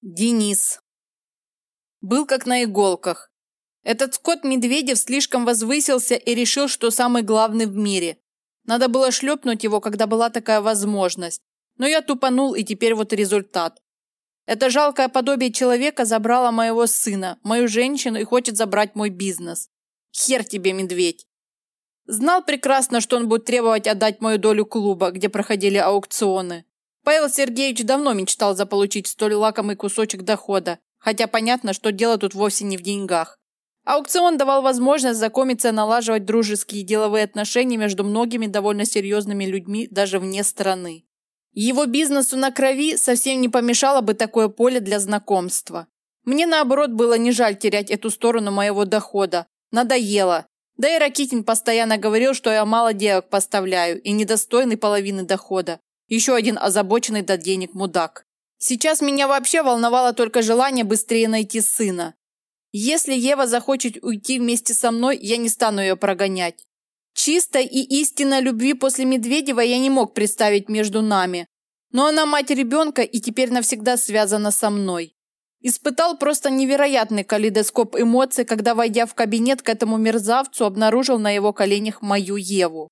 Денис. Был как на иголках. Этот скот Медведев слишком возвысился и решил, что самый главный в мире. Надо было шлепнуть его, когда была такая возможность. Но я тупанул, и теперь вот результат. Это жалкое подобие человека забрало моего сына, мою женщину и хочет забрать мой бизнес. Хер тебе, медведь. Знал прекрасно, что он будет требовать отдать мою долю клуба, где проходили аукционы. Павел Сергеевич давно мечтал заполучить столь лакомый кусочек дохода, хотя понятно, что дело тут вовсе не в деньгах. Аукцион давал возможность знакомиться и налаживать дружеские и деловые отношения между многими довольно серьезными людьми даже вне страны. Его бизнесу на крови совсем не помешало бы такое поле для знакомства. Мне, наоборот, было не жаль терять эту сторону моего дохода. Надоело. Да и Ракитин постоянно говорил, что я мало девок поставляю и недостойный половины дохода. Еще один озабоченный до денег мудак. Сейчас меня вообще волновало только желание быстрее найти сына. Если Ева захочет уйти вместе со мной, я не стану ее прогонять. Чистой и истинной любви после Медведева я не мог представить между нами. Но она мать ребенка и теперь навсегда связана со мной. Испытал просто невероятный калейдоскоп эмоций, когда, войдя в кабинет к этому мерзавцу, обнаружил на его коленях мою Еву.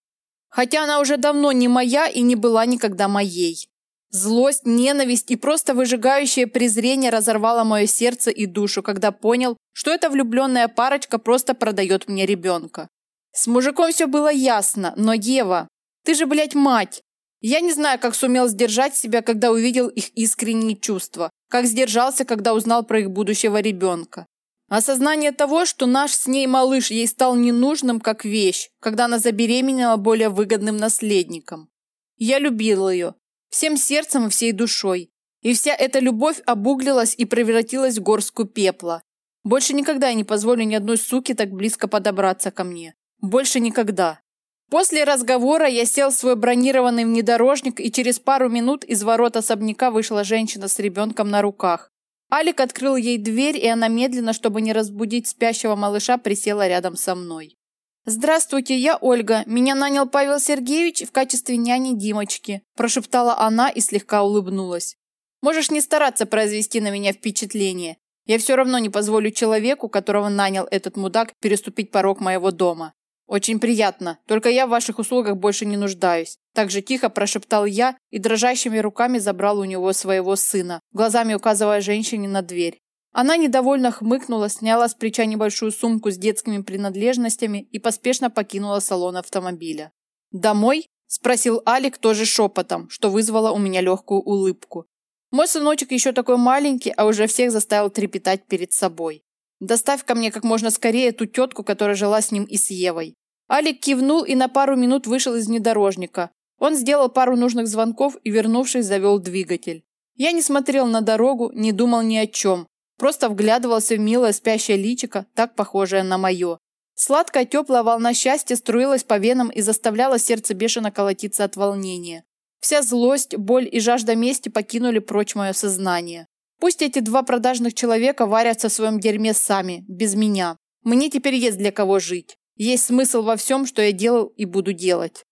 Хотя она уже давно не моя и не была никогда моей. Злость, ненависть и просто выжигающее презрение разорвало мое сердце и душу, когда понял, что эта влюбленная парочка просто продает мне ребенка. С мужиком все было ясно, но Ева, ты же, блядь, мать. Я не знаю, как сумел сдержать себя, когда увидел их искренние чувства, как сдержался, когда узнал про их будущего ребенка. Осознание того, что наш с ней малыш ей стал ненужным как вещь, когда она забеременела более выгодным наследником. Я любил ее. Всем сердцем и всей душой. И вся эта любовь обуглилась и превратилась в горстку пепла. Больше никогда я не позволю ни одной суке так близко подобраться ко мне. Больше никогда. После разговора я сел в свой бронированный внедорожник, и через пару минут из ворот особняка вышла женщина с ребенком на руках. Алик открыл ей дверь, и она медленно, чтобы не разбудить спящего малыша, присела рядом со мной. «Здравствуйте, я Ольга. Меня нанял Павел Сергеевич в качестве няни Димочки», прошептала она и слегка улыбнулась. «Можешь не стараться произвести на меня впечатление. Я все равно не позволю человеку, которого нанял этот мудак, переступить порог моего дома. Очень приятно, только я в ваших услугах больше не нуждаюсь. Так же тихо прошептал я и дрожащими руками забрал у него своего сына, глазами указывая женщине на дверь. Она недовольно хмыкнула, сняла с плеча небольшую сумку с детскими принадлежностями и поспешно покинула салон автомобиля. «Домой?» – спросил Алик тоже шепотом, что вызвало у меня легкую улыбку. Мой сыночек еще такой маленький, а уже всех заставил трепетать перед собой. Доставь ко мне как можно скорее ту тетку, которая жила с ним и с Евой. Алик кивнул и на пару минут вышел из внедорожника. Он сделал пару нужных звонков и, вернувшись, завел двигатель. Я не смотрел на дорогу, не думал ни о чем. Просто вглядывался в милое спящее личико, так похожее на мое. Сладкая теплая волна счастья струилась по венам и заставляла сердце бешено колотиться от волнения. Вся злость, боль и жажда мести покинули прочь мое сознание. Пусть эти два продажных человека варятся в своем дерьме сами, без меня. Мне теперь есть для кого жить. Есть смысл во всем, что я делал и буду делать.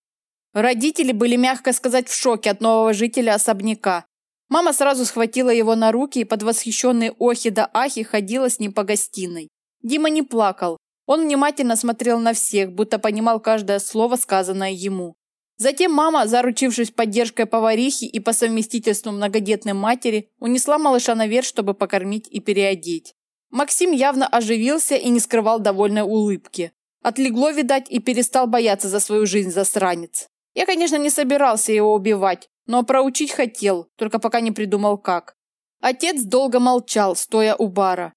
Родители были, мягко сказать, в шоке от нового жителя особняка. Мама сразу схватила его на руки и под восхищенные охи да ахи ходила с ним по гостиной. Дима не плакал. Он внимательно смотрел на всех, будто понимал каждое слово, сказанное ему. Затем мама, заручившись поддержкой поварихи и по совместительству многодетной матери, унесла малыша наверх, чтобы покормить и переодеть. Максим явно оживился и не скрывал довольной улыбки. Отлегло, видать, и перестал бояться за свою жизнь засранец. Я, конечно, не собирался его убивать, но проучить хотел, только пока не придумал как. Отец долго молчал, стоя у бара.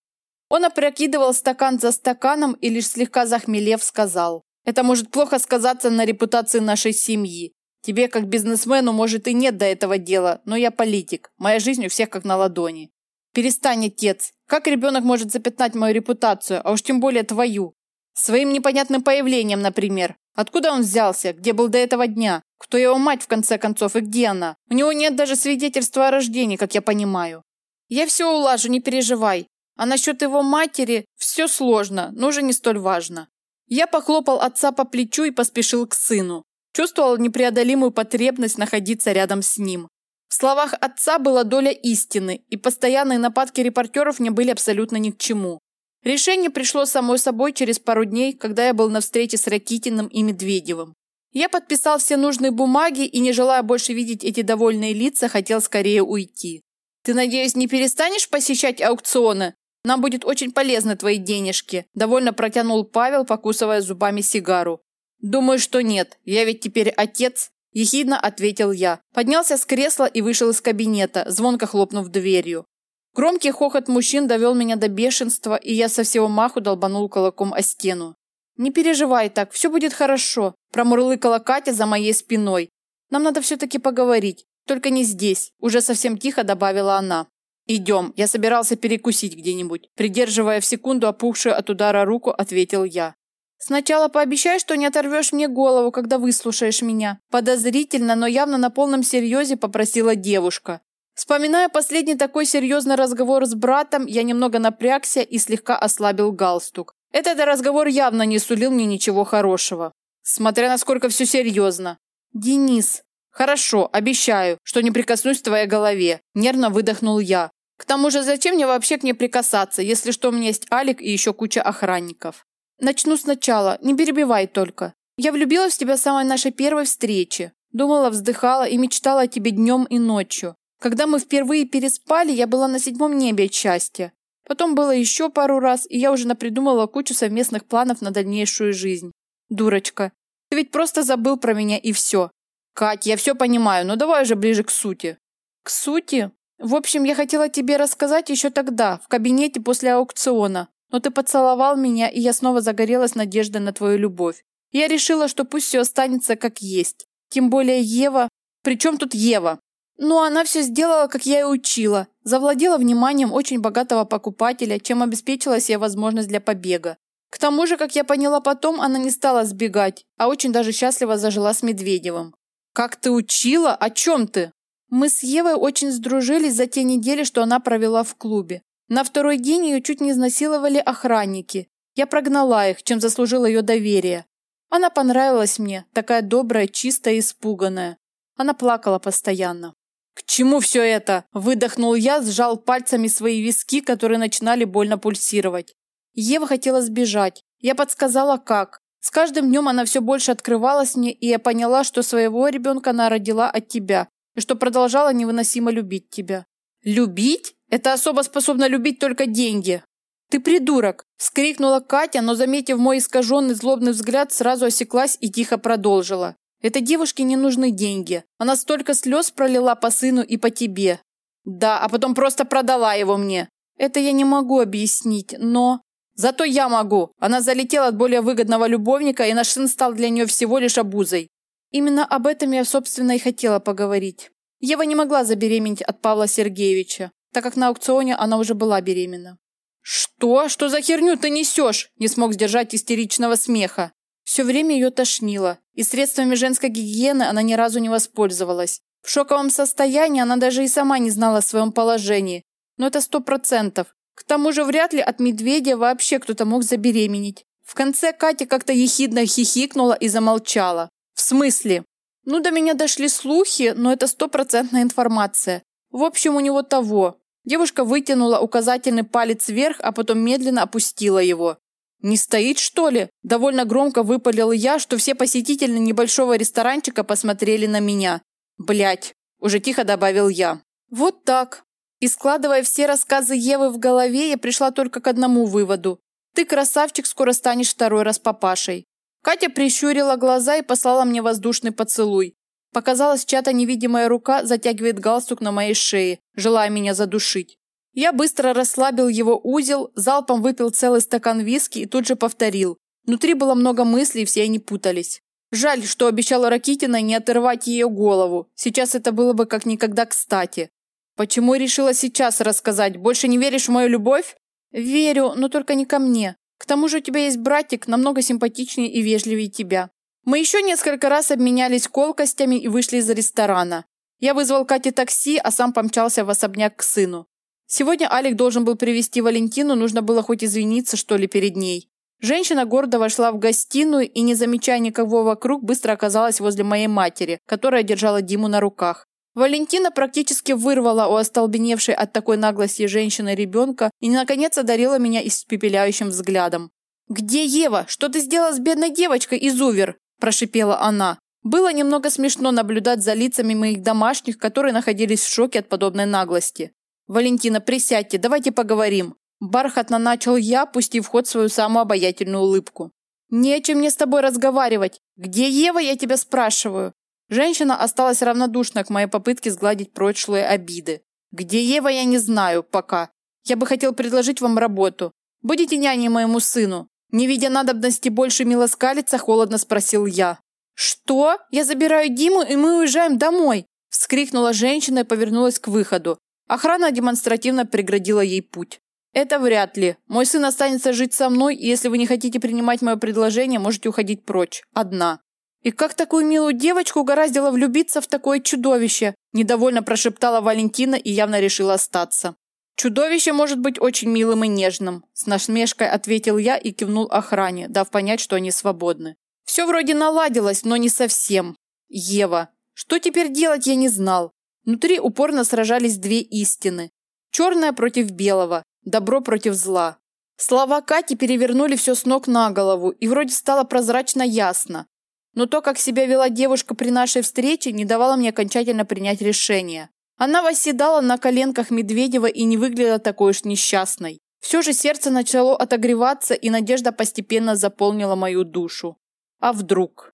Он опрокидывал стакан за стаканом и лишь слегка захмелев сказал. Это может плохо сказаться на репутации нашей семьи. Тебе, как бизнесмену, может и нет до этого дела, но я политик. Моя жизнь у всех как на ладони. Перестань, отец. Как ребенок может запятнать мою репутацию, а уж тем более твою? Своим непонятным появлением, например. Откуда он взялся? Где был до этого дня? Кто его мать, в конце концов, и где она? У него нет даже свидетельства о рождении, как я понимаю. Я все улажу, не переживай. А насчет его матери все сложно, но уже не столь важно. Я похлопал отца по плечу и поспешил к сыну. Чувствовал непреодолимую потребность находиться рядом с ним. В словах отца была доля истины, и постоянные нападки репортеров мне были абсолютно ни к чему. Решение пришло само собой через пару дней, когда я был на встрече с Ракитиным и Медведевым. Я подписал все нужные бумаги и, не желая больше видеть эти довольные лица, хотел скорее уйти. «Ты, надеюсь, не перестанешь посещать аукционы? Нам будет очень полезны твои денежки», – довольно протянул Павел, покусывая зубами сигару. «Думаю, что нет. Я ведь теперь отец», – ехидно ответил я. Поднялся с кресла и вышел из кабинета, звонко хлопнув дверью. Громкий хохот мужчин довел меня до бешенства, и я со всего маху долбанул кулаком о стену. «Не переживай так, все будет хорошо», – промурлыкала Катя за моей спиной. «Нам надо все-таки поговорить, только не здесь», – уже совсем тихо добавила она. «Идем, я собирался перекусить где-нибудь», – придерживая в секунду опухшую от удара руку, ответил я. «Сначала пообещай, что не оторвешь мне голову, когда выслушаешь меня», – подозрительно, но явно на полном серьезе попросила девушка. Вспоминая последний такой серьезный разговор с братом, я немного напрягся и слегка ослабил галстук. Этот разговор явно не сулил мне ничего хорошего. Смотря насколько все серьезно. «Денис, хорошо, обещаю, что не прикоснусь к твоей голове», – нервно выдохнул я. «К тому же зачем мне вообще к ней прикасаться, если что у меня есть Алик и еще куча охранников?» «Начну сначала, не перебивай только. Я влюбилась в тебя с самой нашей первой встречи. Думала, вздыхала и мечтала о тебе днем и ночью. Когда мы впервые переспали, я была на седьмом небе от счастья. Потом было еще пару раз, и я уже напридумала кучу совместных планов на дальнейшую жизнь. Дурочка, ты ведь просто забыл про меня и все. Кать, я все понимаю, но давай уже ближе к сути. К сути? В общем, я хотела тебе рассказать еще тогда, в кабинете после аукциона. Но ты поцеловал меня, и я снова загорелась надеждой на твою любовь. Я решила, что пусть все останется как есть. Тем более Ева... Причем тут Ева? Но она все сделала, как я и учила. Завладела вниманием очень богатого покупателя, чем обеспечила себе возможность для побега. К тому же, как я поняла потом, она не стала сбегать, а очень даже счастливо зажила с Медведевым. «Как ты учила? О чем ты?» Мы с Евой очень сдружились за те недели, что она провела в клубе. На второй день ее чуть не изнасиловали охранники. Я прогнала их, чем заслужила ее доверие. Она понравилась мне, такая добрая, чистая и испуганная. Она плакала постоянно. «К чему все это?» – выдохнул я, сжал пальцами свои виски, которые начинали больно пульсировать. Ева хотела сбежать. Я подсказала, как. С каждым днем она все больше открывалась мне, и я поняла, что своего ребенка она родила от тебя, и что продолжала невыносимо любить тебя. «Любить? Это особо способна любить только деньги!» «Ты придурок!» – вскрикнула Катя, но, заметив мой искаженный злобный взгляд, сразу осеклась и тихо продолжила. Этой девушке не нужны деньги. Она столько слез пролила по сыну и по тебе. Да, а потом просто продала его мне. Это я не могу объяснить, но... Зато я могу. Она залетела от более выгодного любовника, и наш сын стал для нее всего лишь обузой. Именно об этом я, собственно, и хотела поговорить. Ева не могла забеременеть от Павла Сергеевича, так как на аукционе она уже была беременна. «Что? Что за херню ты несешь?» Не смог сдержать истеричного смеха. Все время ее тошнило, и средствами женской гигиены она ни разу не воспользовалась. В шоковом состоянии она даже и сама не знала о своем положении. Но это сто процентов. К тому же вряд ли от медведя вообще кто-то мог забеременеть. В конце Катя как-то ехидно хихикнула и замолчала. В смысле? Ну, до меня дошли слухи, но это стопроцентная информация. В общем, у него того. Девушка вытянула указательный палец вверх, а потом медленно опустила его. «Не стоит, что ли?» Довольно громко выпалил я, что все посетители небольшого ресторанчика посмотрели на меня. Блять, уже тихо добавил я. Вот так. И складывая все рассказы Евы в голове, я пришла только к одному выводу. Ты, красавчик, скоро станешь второй раз папашей. Катя прищурила глаза и послала мне воздушный поцелуй. Показалось, чья-то невидимая рука затягивает галстук на моей шее, желая меня задушить. Я быстро расслабил его узел, залпом выпил целый стакан виски и тут же повторил. Внутри было много мыслей, все они путались. Жаль, что обещала Ракитина не отрывать ее голову. Сейчас это было бы как никогда кстати. Почему решила сейчас рассказать? Больше не веришь в мою любовь? Верю, но только не ко мне. К тому же у тебя есть братик, намного симпатичнее и вежливее тебя. Мы еще несколько раз обменялись колкостями и вышли из ресторана. Я вызвал Кате такси, а сам помчался в особняк к сыну. Сегодня Алик должен был привести Валентину, нужно было хоть извиниться, что ли, перед ней. Женщина гордо вошла в гостиную и, не замечая никого вокруг, быстро оказалась возле моей матери, которая держала Диму на руках. Валентина практически вырвала у остолбеневшей от такой наглости женщины ребенка и, наконец, одарила меня испепеляющим взглядом. «Где Ева? Что ты сделала с бедной девочкой, Изувер?» – прошипела она. Было немного смешно наблюдать за лицами моих домашних, которые находились в шоке от подобной наглости. «Валентина, присядьте, давайте поговорим». Бархатно начал я, пустив в ход свою самую обаятельную улыбку. «Не о чем мне с тобой разговаривать. Где Ева, я тебя спрашиваю?» Женщина осталась равнодушна к моей попытке сгладить прошлые обиды. «Где Ева, я не знаю пока. Я бы хотел предложить вам работу. Будете няней моему сыну?» Не видя надобности больше милоскалиться, холодно спросил я. «Что? Я забираю Диму, и мы уезжаем домой!» Вскрикнула женщина и повернулась к выходу. Охрана демонстративно преградила ей путь. «Это вряд ли. Мой сын останется жить со мной, и если вы не хотите принимать мое предложение, можете уходить прочь. Одна». «И как такую милую девочку угораздило влюбиться в такое чудовище?» Недовольно прошептала Валентина и явно решила остаться. «Чудовище может быть очень милым и нежным», с насмешкой ответил я и кивнул охране, дав понять, что они свободны. Все вроде наладилось, но не совсем. Ева. Что теперь делать, я не знал. Внутри упорно сражались две истины. Черное против белого, добро против зла. Слова Кати перевернули все с ног на голову, и вроде стало прозрачно ясно. Но то, как себя вела девушка при нашей встрече, не давало мне окончательно принять решение. Она восседала на коленках Медведева и не выглядела такой уж несчастной. Все же сердце начало отогреваться, и надежда постепенно заполнила мою душу. А вдруг?